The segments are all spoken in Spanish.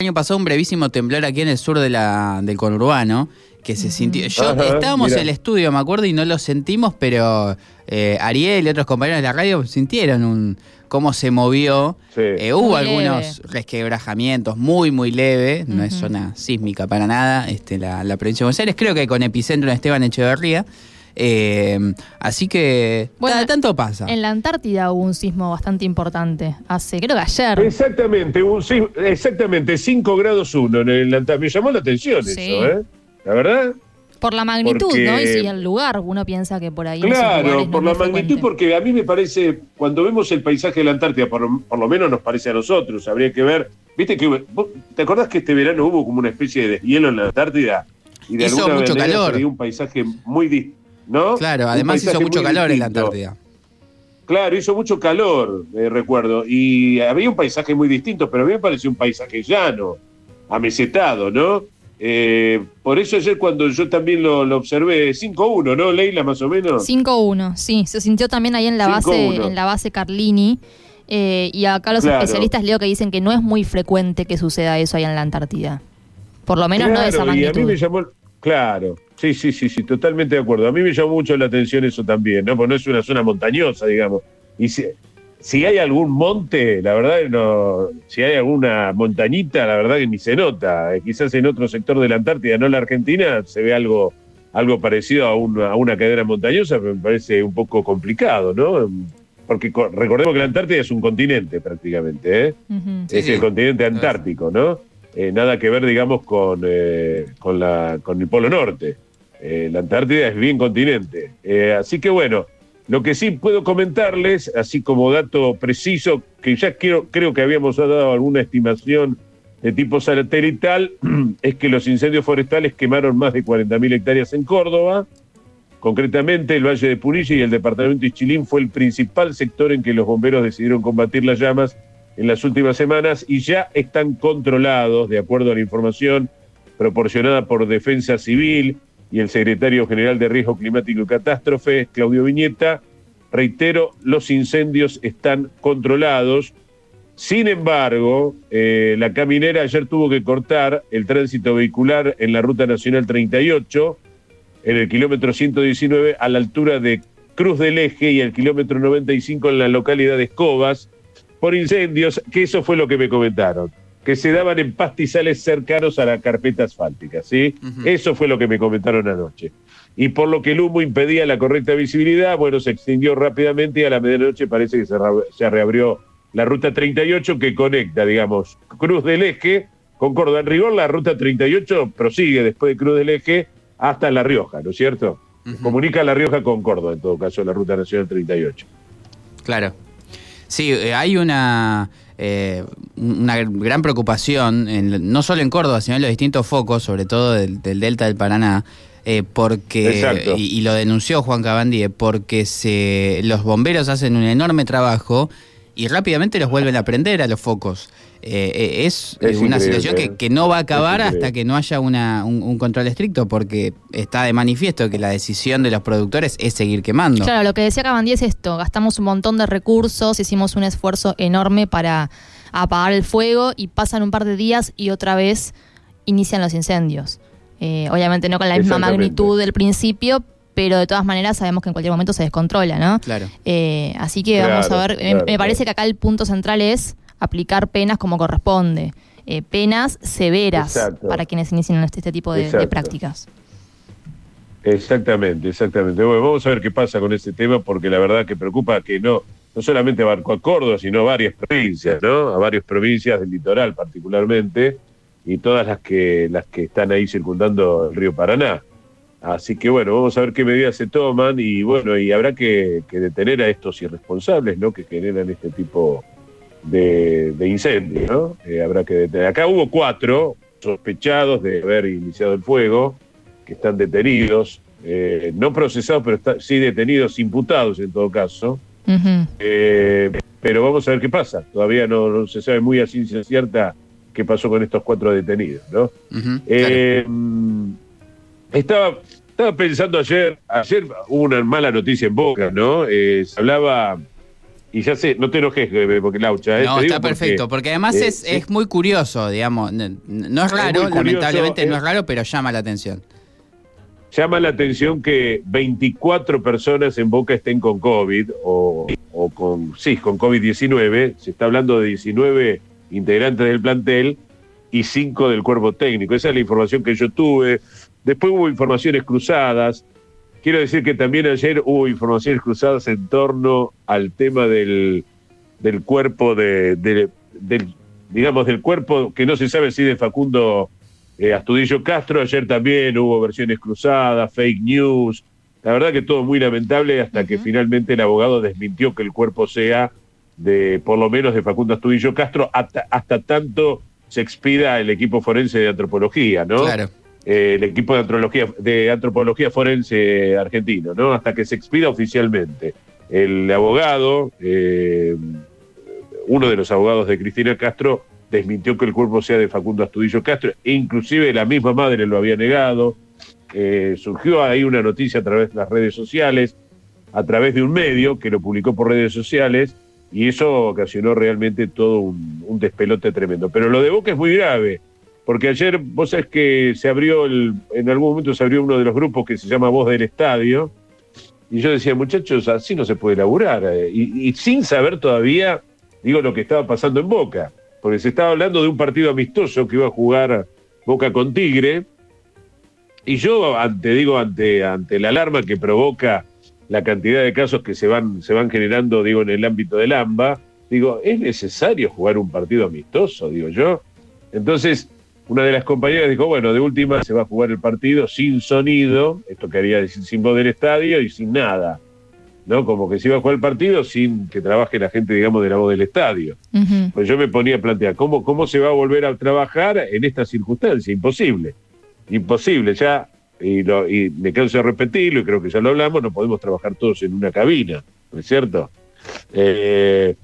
año pasado un brevísimo temblor aquí en el sur de la, del conurbano que se sintió. Yo Ajá, estábamos en el estudio, me acuerdo, y no lo sentimos, pero eh, Ariel y otros compañeros de la radio sintieron un cómo se movió. Sí. Eh, hubo Muy algunos resquebrajamientos muy, muy leve, no es zona sísmica para nada, este, la, la provincia de Buenos Aires, creo que con epicentro en Esteban Echeverría. Eh, así que Bueno, cada tanto pasa. En la Antártida hubo un sismo bastante importante. Hace, creo que ayer. Exactamente, un, sí, exactamente, 5 grados 1 en el Antártida. Me llamó la atención Sí. eso, ¿eh? La verdad. Por la magnitud, Porque- ¿no? Y si el lugar, uno piensa que por ahí. Claro, no por la magnitud, frecuente. porque a mí me parece, cuando vemos el paisaje de la Antártida, por, por lo menos nos parece a nosotros, habría que ver, viste que, vos- ¿te acordás que este verano hubo como una especie de deshielo en la Antártida? Y de Hizo alguna mucho manera calor. un paisaje muy distinto, ¿no? Claro, además hizo mucho calor en la. Antártida. Claro, hizo mucho calor, eh, recuerdo, y había un paisaje muy distinto, pero a mí me pareció un paisaje llano, amesetado, ¿no? Eh, por eso ayer cuando yo también lo, lo observé, 5-1, ¿no, Leila, más o menos? 5-1, sí. Se sintió también ahí en la base, 5-1. en la base Carlini. Eh, y acá los Claro. especialistas leo que dicen que no es muy frecuente que suceda eso ahí en la Antártida. Por lo menos no de esa Claro, y a mí me magnitud. llamó, claro, sí, sí, sí, sí, totalmente de acuerdo. A mí me llamó mucho la atención eso también, ¿no? Porque no es una zona montañosa, digamos. Y si, si hay algún monte, la verdad, no, si hay alguna montañita, la verdad que ni se nota. Eh, quizás en otro sector de la Antártida, no la Argentina, se ve algo, algo parecido a una, a una cadena montañosa, pero me parece un poco complicado, ¿no? Porque co- recordemos que la Antártida es un continente prácticamente, ¿eh? Es sí. el continente antártico, ¿no? Eh, nada que ver, digamos, con, eh, con, la, con el Polo Norte. Eh, la Antártida es bien continente. Eh, así que bueno, lo que sí puedo comentarles, así como dato preciso, que ya creo que habíamos dado alguna estimación de tipo satelital, es que los incendios forestales quemaron más de 40.000 hectáreas en Córdoba. Concretamente, el Valle de Punilla y el departamento de Chilín fue el principal sector en que los bomberos decidieron combatir las llamas en las últimas semanas y ya están controlados, de acuerdo a la información proporcionada por Defensa Civil y el secretario general de Riesgo Climático y Catástrofes, Claudio Viñeta. Reitero, los incendios están controlados. Sin embargo, eh, la caminera ayer tuvo que cortar el tránsito vehicular en la Ruta Nacional 38, en el kilómetro 119, a la altura de Cruz del Eje y el kilómetro 95 en la localidad de Escobas, por incendios, que eso fue lo que me comentaron, que se daban en pastizales cercanos a la carpeta asfáltica, ¿sí? Eso fue lo que me comentaron anoche. Y por lo que el humo impedía la correcta visibilidad, bueno, se extinguió rápidamente y a la medianoche parece que se, reabrió la ruta 38 que conecta, digamos, Cruz del Eje con Córdoba. En rigor, la ruta 38 prosigue después de Cruz del Eje hasta La Rioja, ¿no es cierto? Comunica La Rioja con Córdoba, en todo caso, la ruta nacional 38. Claro. Sí, eh, hay una, eh, una gran preocupación, en- no solo en Córdoba, sino en los distintos focos, sobre todo del, del delta del Paraná, eh, porque, y, y lo denunció Juan Cabandie, porque se, los bomberos hacen un enorme trabajo y rápidamente los vuelven a prender a los focos. Eh, eh, es, Es eh, una situación que, que no va a acabar hasta que no haya una, un, un control estricto, porque está de manifiesto que la decisión de los productores es seguir quemando. Claro, lo que decía Cabandí es esto, gastamos un montón de recursos, hicimos un esfuerzo enorme para apagar el fuego y pasan un par de días y otra vez inician los incendios. Eh, obviamente no con la misma magnitud del principio, pero de todas maneras sabemos que en cualquier momento se descontrola, ¿no? Claro. Eh, así que Claro, vamos a ver, me- claro, me parece claro. que acá el punto central es aplicar penas como corresponde. Eh, penas severas Exacto. para quienes inician este, este tipo de, de prácticas. Exactamente, exactamente. Bueno, vamos a ver qué pasa con este tema, porque la verdad que preocupa que no, no solamente abarcó a Córdoba, sino a varias provincias, ¿no? A varias provincias del litoral particularmente, y todas las que, las que están ahí circundando el río Paraná. Así que bueno, vamos a ver qué medidas se toman y bueno, y habrá que, detener a estos irresponsables, ¿no? Que generan este tipo de, incendios, ¿no? Eh, habrá que detener. Acá hubo cuatro sospechados de haber iniciado el fuego, que están detenidos, eh, no procesados, pero sí detenidos, imputados en todo caso. Eh, pero vamos a ver qué pasa. Todavía no, no se sabe muy a ciencia cierta qué pasó con estos cuatro detenidos, ¿no? Eh, estaba, estaba pensando ayer, ayer hubo una mala noticia en Boca, ¿no? Eh, se hablaba y ya sé, no te enojes, eh, porque Laucha. Eh, no, está perfecto, porque, además eh, es, es, muy curioso, digamos. No, es raro, lamentablemente no es raro, pero llama la atención. Llama la atención que 24 personas en Boca estén con COVID o, con, sí, con COVID-19. Se está hablando de 19 integrantes del plantel y 5 del cuerpo técnico. Esa es la información que yo tuve. Después hubo informaciones cruzadas. Quiero decir que también ayer hubo informaciones cruzadas en torno al tema del, del cuerpo de, del, digamos, del cuerpo que no se sabe si de Facundo eh, Astudillo Castro. Ayer también hubo versiones cruzadas, fake news. La verdad que todo muy lamentable hasta que finalmente el abogado desmintió que el cuerpo sea de, por lo menos, de Facundo Astudillo Castro, hasta, hasta tanto se expida el equipo forense de antropología, ¿no? Claro. Eh, el equipo de antropología, de antropología forense argentino, ¿no? Hasta que se expida oficialmente. El abogado, eh, uno de los abogados de Cristina Castro, desmintió que el cuerpo sea de Facundo Astudillo Castro, e inclusive la misma madre lo había negado. Eh, surgió ahí una noticia a través de las redes sociales, a través de un medio que lo publicó por redes sociales, y eso ocasionó realmente todo un, despelote tremendo. Pero lo de Boca es muy grave porque ayer, vos sabés que se abrió, el, en algún momento se abrió uno de los grupos que se llama Voz del Estadio, y yo decía, muchachos, así no se puede laburar, eh, y, sin saber todavía, digo, lo que estaba pasando en Boca, porque se estaba hablando de un partido amistoso que iba a jugar Boca con Tigre, y yo, ante, digo, ante, ante la alarma que provoca la cantidad de casos que se van, se van generando, digo, en el ámbito del AMBA, digo, ¿es necesario jugar un partido amistoso? Digo yo. Entonces, una de las compañeras dijo, bueno, de última se va a jugar el partido sin sonido, esto quería decir sin voz del estadio y sin nada, ¿no? Como que se iba a jugar el partido sin que trabaje la gente, digamos, de la voz del estadio. Pues yo me ponía a plantear, ¿cómo, ¿cómo se va a volver a trabajar en esta circunstancia? Imposible, imposible, ya, y, lo, y me canso de repetirlo, y creo que ya lo hablamos, no podemos trabajar todos en una cabina, ¿no es cierto? Eh,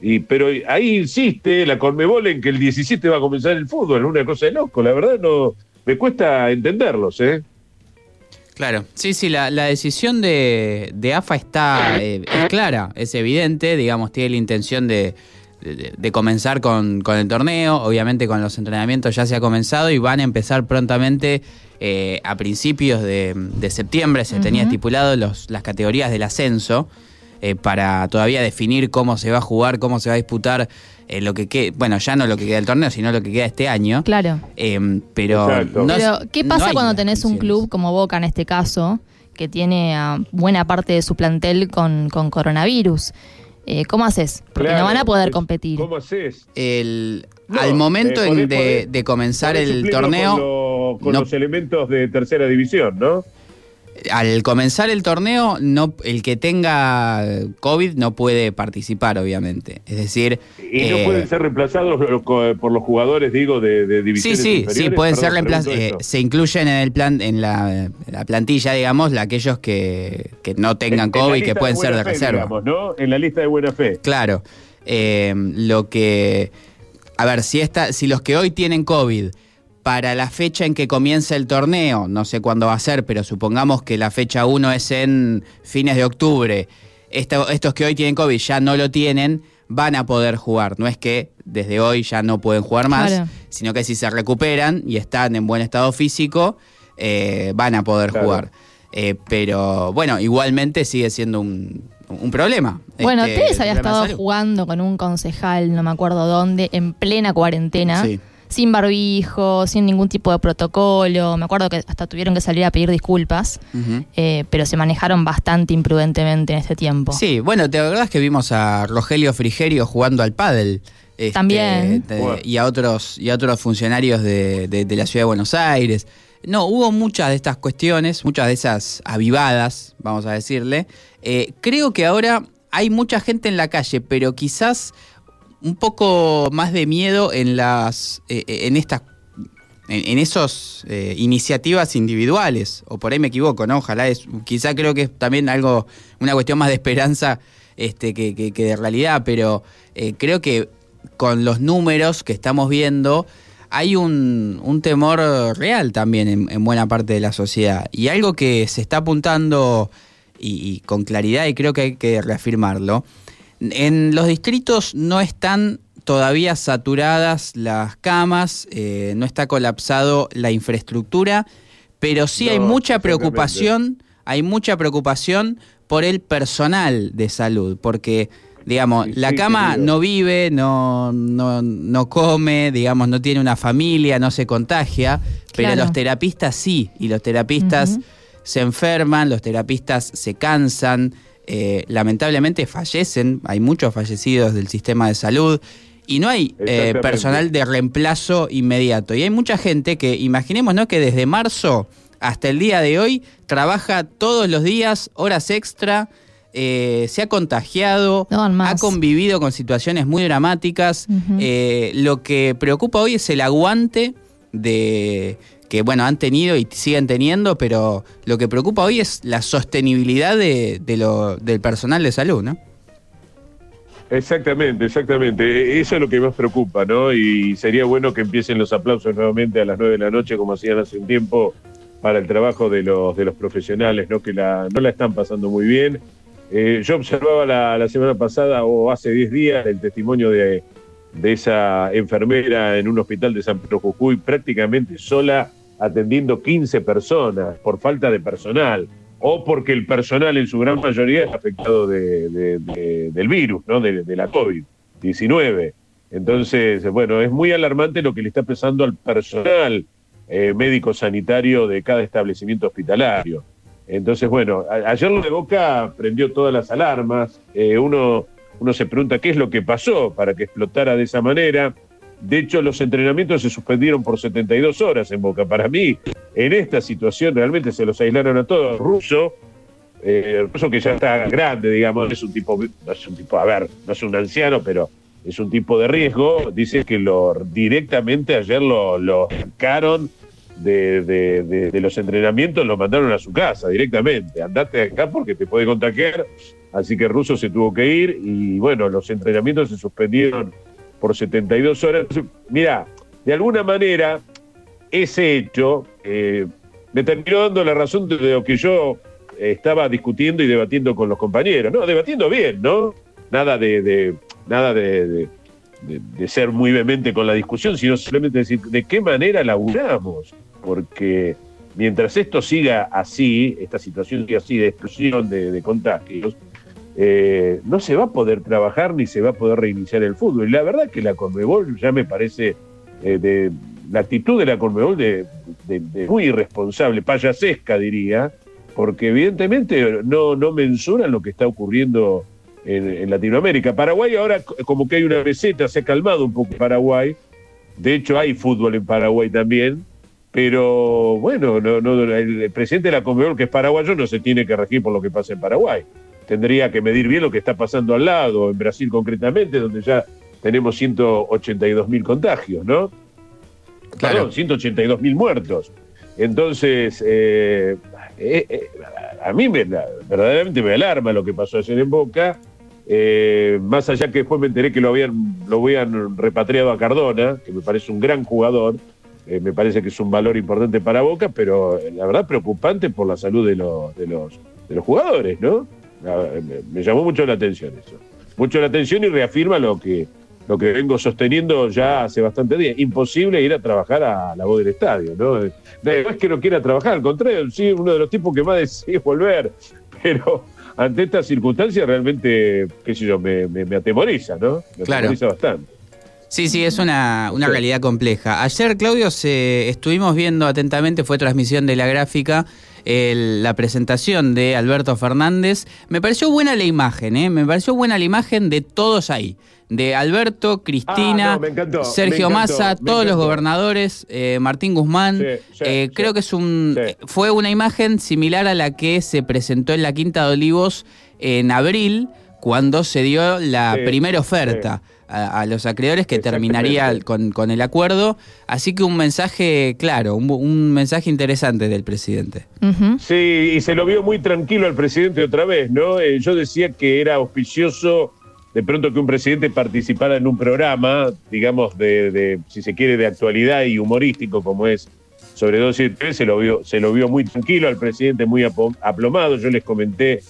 y, pero ahí insiste la Conmebol en que el 17 va a comenzar el fútbol, una cosa de loco, la verdad no me cuesta entenderlos, ¿eh? Claro, sí, sí, la, decisión de, AFA está eh, es clara, es evidente, digamos, tiene la intención de, comenzar con, el torneo, obviamente con los entrenamientos ya se ha comenzado y van a empezar prontamente eh, a principios de, septiembre, se tenía estipulado los, las categorías del ascenso. Eh, para todavía definir cómo se va a jugar, cómo se va a disputar eh, lo que quede, bueno, ya no lo que queda del torneo, sino lo que queda este año. Claro. Eh, pero, ¿qué pasa cuando tenés un club como Boca en este caso, que tiene a buena parte de su plantel con, coronavirus? ¿Cómo haces? Porque no van a poder competir. ¿Cómo haces? El, al momento de, comenzar el torneo. Con, los elementos de tercera división, ¿no? Al comenzar el torneo, no, el que tenga COVID no puede participar, obviamente. Es decir. ¿Y no pueden eh, ser reemplazados por los jugadores, digo, de, de divisiones Sí, sí, sí, pueden ser reemplazados. Eh, se incluyen en el plan, en la, plantilla, digamos, aquellos que, no tengan COVID y que pueden ser de reserva. ¿no? En la lista de buena fe. Claro. Eh, lo que. A ver, si, esta, si los que hoy tienen COVID para la fecha en que comienza el torneo, no sé cuándo va a ser, pero supongamos que la fecha 1 es en fines de octubre, estos que hoy tienen COVID ya no lo tienen, van a poder jugar. No es que desde hoy ya no pueden jugar más, sino que si se recuperan y están en buen estado físico, eh, van a poder jugar. Eh, pero bueno, igualmente sigue siendo un, problema. Bueno, este, había estado jugando con un concejal, no me acuerdo dónde, en plena cuarentena. Sí sin barbijo, sin ningún tipo de protocolo. Me acuerdo que hasta tuvieron que salir a pedir disculpas, eh, pero se manejaron bastante imprudentemente en este tiempo. Sí, bueno, ¿te acordás que vimos a Rogelio Frigerio jugando al pádel? Este, También. y, a otros, y a otros funcionarios de, la ciudad de Buenos Aires. No, hubo muchas de estas cuestiones, muchas de esas avivadas, vamos a decirle. Eh, creo que ahora hay mucha gente en la calle, pero quizás un poco más de miedo en las eh, eh, en estas en, esos eh, iniciativas individuales. O por ahí me equivoco no ojalá es quizá creo que es también algo una cuestión más de esperanza este que, de realidad pero creo que con los números que estamos viendo hay un, un temor real también en, buena parte de la sociedad. Y algo que se está apuntando y con claridad y creo que hay que reafirmarlo En los distritos no están todavía saturadas las camas, eh, no está colapsado la infraestructura, pero sí hay mucha preocupación, hay mucha preocupación por el personal de salud, porque digamos, Sí, la sí, cama querido. no vive, no, no, no come, digamos, no tiene una familia, no se contagia, pero los terapistas sí, y los terapistas se enferman, los terapistas se cansan, eh, lamentablemente fallecen, hay muchos fallecidos del sistema de salud y no hay eh, personal de reemplazo inmediato. Y hay mucha gente que, imaginemos, ¿no? Que desde marzo hasta el día de hoy trabaja todos los días, horas extra, eh, se ha contagiado, No ha convivido con situaciones muy dramáticas. Eh, lo que preocupa hoy es el aguante de que bueno han tenido y siguen teniendo, pero lo que preocupa hoy es la sostenibilidad de, lo, del personal de salud, ¿no? Exactamente, exactamente. Eso es lo que más preocupa, ¿no? Y sería bueno que empiecen los aplausos nuevamente a las nueve de la noche, como hacían hace un tiempo, para el trabajo de los, de los profesionales, ¿no? Que la, no la están pasando muy bien. Eh, yo observaba la, la semana pasada o hace 10 días el testimonio de, de esa enfermera en un hospital de San Pedro Jujuy, prácticamente sola, atendiendo 15 personas por falta de personal o porque el personal en su gran mayoría es afectado de- de- de- del virus, ¿no? de, la COVID-19. Entonces, bueno, es muy alarmante lo que le está pesando al personal eh, médico sanitario de cada establecimiento hospitalario. Entonces, bueno, ayer lo de Boca prendió todas las alarmas. Eh, uno, uno se pregunta qué es lo que pasó para que explotara de esa manera. De hecho, los entrenamientos se suspendieron por 72 horas en Boca. Para mí, en esta situación realmente se los aislaron a todos. Russo, eh, Russo que ya está grande, digamos, es un tipo, no es un tipo, a ver, no es un anciano, pero es un tipo de riesgo. Dice que lo directamente ayer lo, lo sacaron de, de- los entrenamientos, lo mandaron a su casa directamente. Andate acá porque te puede contagiar. Así que Russo se tuvo que ir y bueno, los entrenamientos se suspendieron por 72 horas. Mira, de alguna manera, ese hecho eh, me terminó dando la razón de lo que yo eh, estaba discutiendo y debatiendo con los compañeros. No, debatiendo bien, ¿no? Nada de, nada de, ser muy vehemente con la discusión, sino simplemente decir de qué manera laburamos. Porque mientras esto siga así, esta situación siga así de explosión de contagios, eh, no se va a poder trabajar ni se va a poder reiniciar el fútbol. Y la verdad que la Conmebol ya me parece eh, de la actitud de la Conmebol de, muy irresponsable, payasesca diría, porque evidentemente no, no mensuran lo que está ocurriendo en, Latinoamérica. Paraguay ahora como que hay una meseta, se ha calmado un poco Paraguay. De hecho hay fútbol en Paraguay también. Pero bueno, no, no, el presidente de la Conmebol, que es paraguayo, no se tiene que regir por lo que pasa en Paraguay tendría que medir bien lo que está pasando al lado, en Brasil concretamente, donde ya tenemos 182 mil contagios, ¿no? Claro. Perdón, 182 mil muertos. Entonces, eh, eh, eh, a mí me, verdaderamente me alarma lo que pasó ayer en Boca. Más allá que después me enteré que lo habían, lo habían repatriado a Cardona, que me parece un gran jugador, me parece que es un valor importante para Boca, pero la verdad preocupante por la salud de los, de los, de los jugadores, ¿no? Me, llamó mucho la atención eso. Mucho la atención y reafirma lo que, lo que vengo sosteniendo ya hace bastante días. Imposible ir a trabajar a la voz del estadio, ¿no? No es que no quiera trabajar, al contrario, sí, uno de los tipos que más desea volver, pero ante estas circunstancias realmente, qué sé yo, me, me, me atemoriza, ¿no? Me Claro. atemoriza bastante. Sí, sí, es una, una Sí. realidad compleja. Ayer, Claudio, se, estuvimos viendo atentamente, fue transmisión de la gráfica, el- la presentación de Alberto Fernández. Me pareció buena la imagen, ¿eh? Me pareció buena la imagen de todos ahí. De Alberto, Cristina, Ah, no, encantó, Sergio Massa, todos los gobernadores, eh, Martín Guzmán. Sí, sí, Eh, sí. creo que es un, Sí. fue una imagen similar a la que se presentó en la Quinta de Olivos en abril, cuando se dio la primera oferta a, a los acreedores que terminaría con, con el acuerdo. Así que un mensaje claro, un, un mensaje interesante del presidente. Sí, y se lo vio muy tranquilo al presidente otra vez, ¿no? Eh, yo decía que era auspicioso de pronto que un presidente participara en un programa, digamos, de, de, si se quiere, de actualidad y humorístico, como es sobre 273, se lo vio, se lo vio muy tranquilo al presidente, muy aplomado. Yo les comenté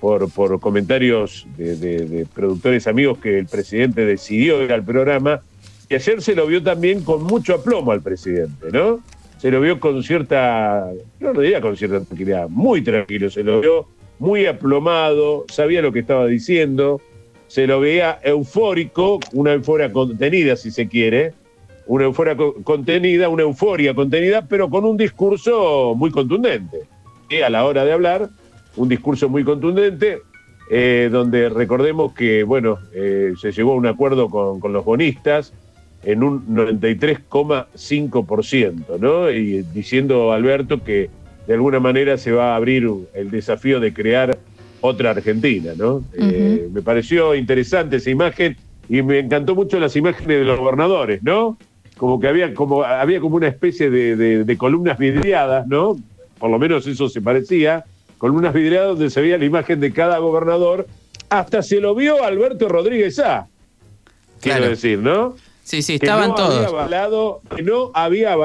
por, comentarios de productores amigos que el presidente decidió ir al programa, y ayer se lo vio también con mucho aplomo al presidente, ¿no? Se lo vio con cierta, no lo diría con cierta tranquilidad, muy tranquilo, se lo vio muy aplomado, sabía lo que estaba diciendo, se lo veía eufórico, una euforia contenida si se quiere, una euforia contenida, una euforia contenida, pero con un discurso muy contundente. Y a la hora de hablar, un discurso muy contundente, eh, donde recordemos que, bueno, eh, se llegó a un acuerdo con, con los bonistas en un 93,5%, ¿no? Y diciendo Alberto que de alguna manera se va a abrir el desafío de crear otra Argentina, ¿no? eh, me pareció interesante esa imagen y me encantó mucho las imágenes de los gobernadores, ¿no? Como que había como, había como una especie de, de, columnas vidriadas, ¿no? Por lo menos eso se parecía, columnas vidriadas donde se veía la imagen de cada gobernador, hasta se lo vio Alberto Rodríguez A. Quiero decir, ¿no? Sí, sí, estaban que no todos. Había avalado, que no había